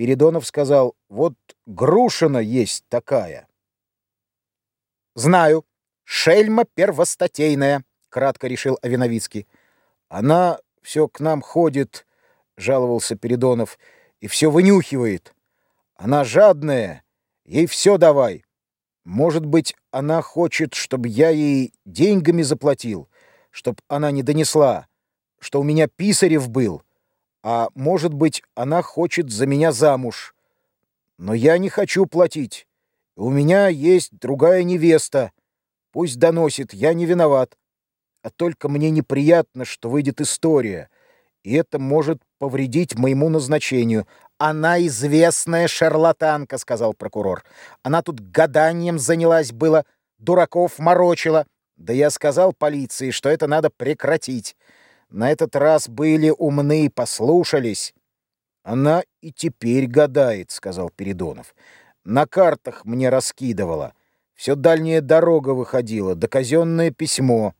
Передонов сказал, вот Грушина есть такая. Знаю, шельма первостатейная, кратко решил Авиновицкий. Она все к нам ходит, жаловался Передонов, и все вынюхивает. Она жадная, ей все давай. Может быть, она хочет, чтобы я ей деньгами заплатил, чтоб она не донесла, что у меня Писарев был, а может быть, она хочет за меня замуж. Но я не хочу платить. У меня есть другая невеста. Пусть доносит, я не виноват. А только мне неприятно, что выйдет история, и это может повредить моему назначению. Она известная шарлатанка, сказал прокурор. Она тут гаданием занялась было, дураков морочила. Да я сказал полиции, что это надо прекратить. На этот раз были умны, послушались. Она и теперь гадает, сказал Передонов. На картах мне раскидывала. Все дальняя дорога выходила, да казенное письмо.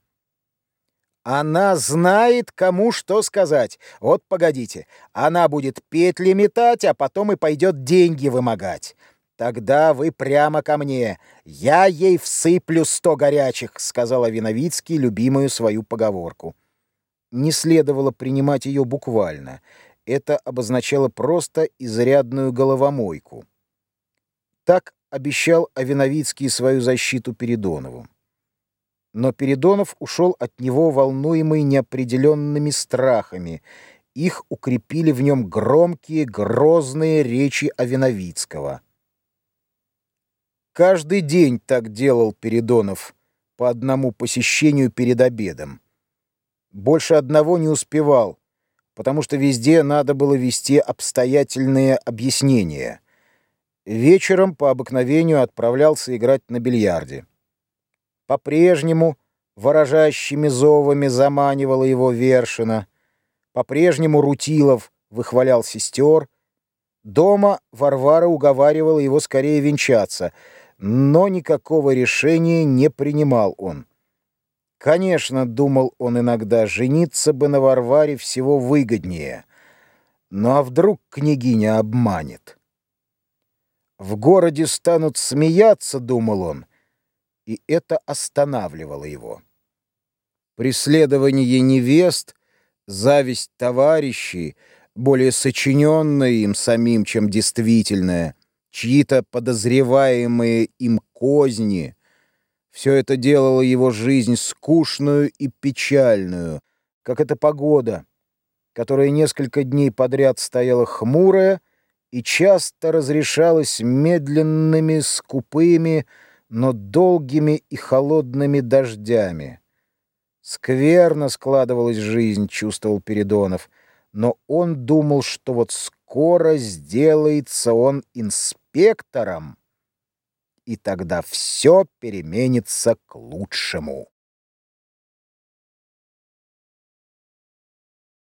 Она знает, кому что сказать. Вот погодите, она будет петли метать, а потом и пойдет деньги вымогать. Тогда вы прямо ко мне. Я ей всыплю сто горячих, сказал Виновицкий любимую свою поговорку. Не следовало принимать ее буквально. Это обозначало просто изрядную головомойку. Так обещал Авиновицкий свою защиту Передонову. Но Передонов ушел от него, волнуемый неопределенными страхами. Их укрепили в нем громкие, грозные речи Авиновицкого. Каждый день так делал Передонов по одному посещению перед обедом. Больше одного не успевал, потому что везде надо было вести обстоятельные объяснения. Вечером по обыкновению отправлялся играть на бильярде. По-прежнему ворожащими зовами заманивала его Вершина. По-прежнему Рутилов выхвалял сестер. Дома Варвара уговаривала его скорее венчаться, но никакого решения не принимал он. Конечно, думал он иногда, жениться бы на Варваре всего выгоднее. Ну а вдруг княгиня обманет? В городе станут смеяться, думал он, и это останавливало его. Преследование невест, зависть товарищей, более сочиненная им самим, чем действительная, чьи-то подозреваемые им козни — все это делало его жизнь скучную и печальную, как эта погода, которая несколько дней подряд стояла хмурая и часто разрешалась медленными, скупыми, но долгими и холодными дождями. Скверно складывалась жизнь, чувствовал Передонов, но он думал, что вот скоро сделается он инспектором, и тогда все переменится к лучшему.